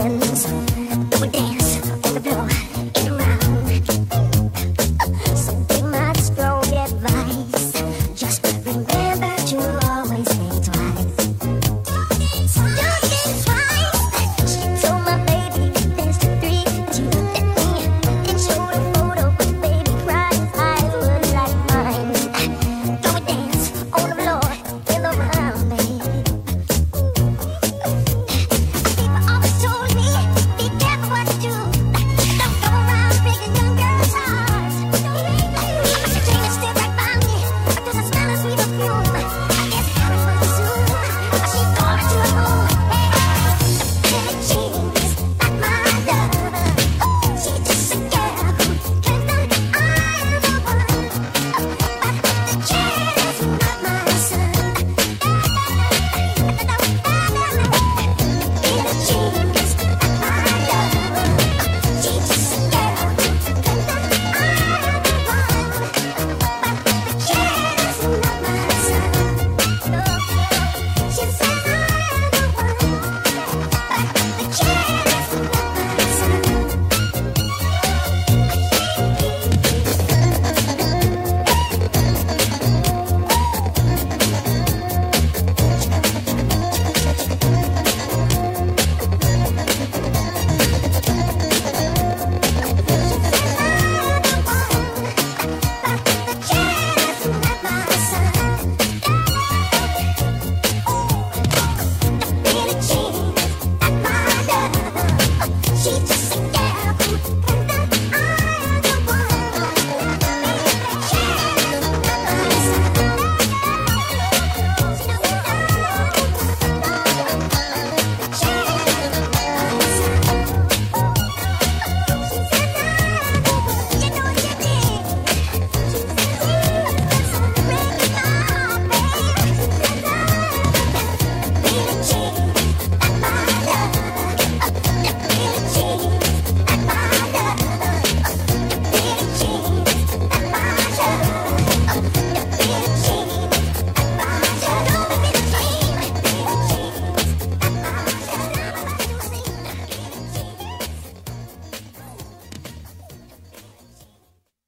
hands.